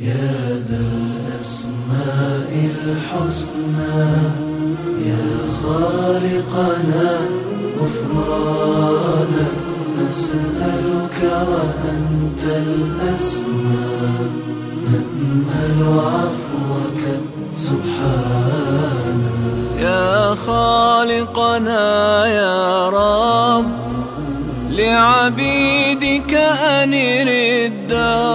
يا ذا الأسماء الحسنى يا خالقنا غفرانا نسألك وأنت الأسمى نأمل عفوك سبحانا يا خالقنا يا رب لعبيدك أنر الدار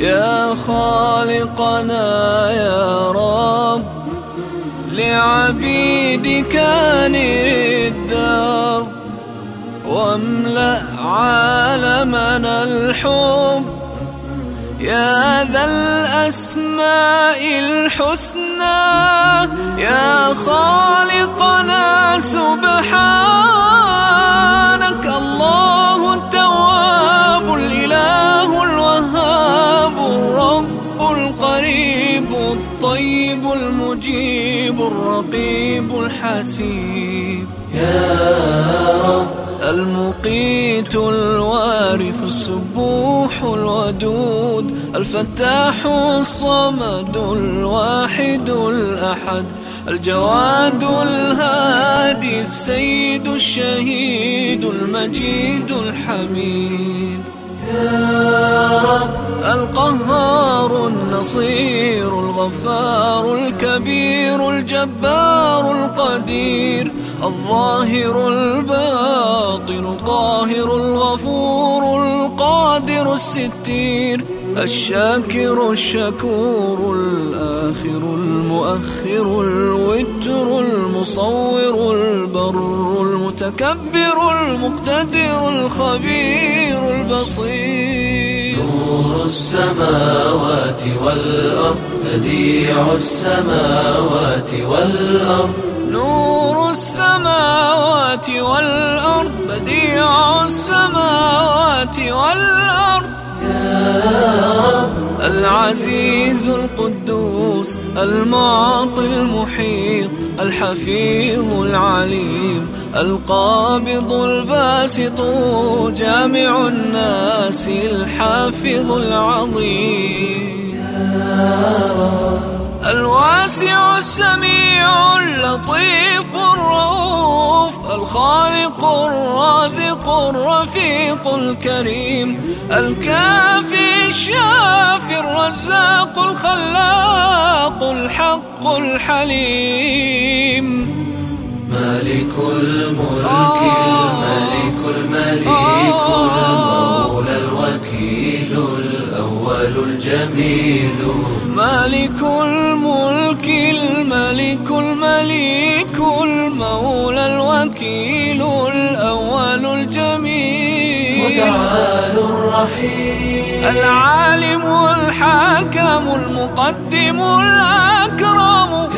يا خالقنا يا رب لعبيدك أنر الدار واملأ عالمنا الحب. يا ذا الأسماء الحسنى يا خالقنا سبحانك الله المجيب الرقيب الحسيب. يا رب. المقيت الوارث السبوح الودود. الفتاح الصمد الواحد الأحد. الجواد الهادي السيد الشهيد. المجيد الحميد. القهار النصير الغفار الكبير الجبار القدير الظاهر الباطن القاهر الغفور القادر الستير الشاكر الشكور الآخر المؤخر الوتر المصور. المتكبر المقتدر الخبير البصير نور السماوات والأرض بديع السماوات والأرض. نور السماوات والأرض بديع السماوات والأرض. العزيز القدوس المعطي المحيط الحفيظ العليم القابض الباسط جامع الناس الحافظ العظيم. الواسع السميع اللطيف الخالق الرازق الرفيق الكريم الكافي الشافي الرزاق الخلاق الحق الحليم. مالك الملك الملك المليك المولى الوكيل الأول الجميل. مالك الملك الملك المليك المولى الوكيل الأول الجميل. متعال الرحيم. العالم الحاكم المقدم الأكرم.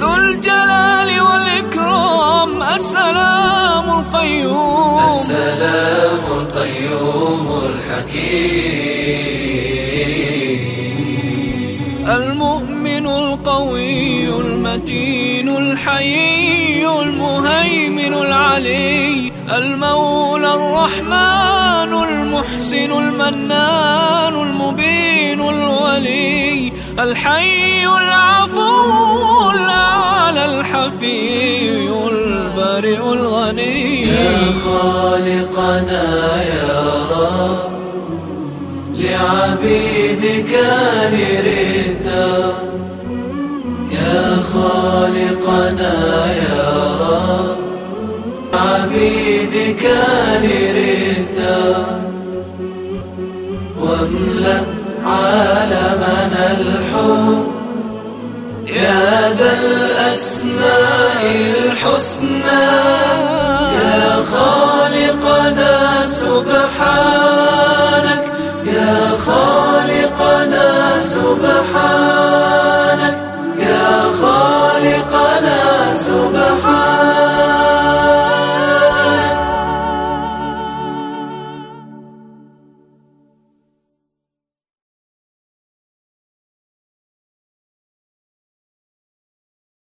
ذو الجلال والإكرام. السلام القيوم. السلام القيوم الحكيم. المتين الحيي المهيمن العلي المولى الرحمن المحسن المنان المبين الولي الحي العفو الأعلى الحفي البارئ الغني. يا خالقنا يا رب لعبيدك نردا خالقنا يا رب. عبيدك نردا واملأ عالمنا الحب. يا ذا الأسماء الحسنى. يا خالقنا سبحانك. يا خالقنا سبحانك.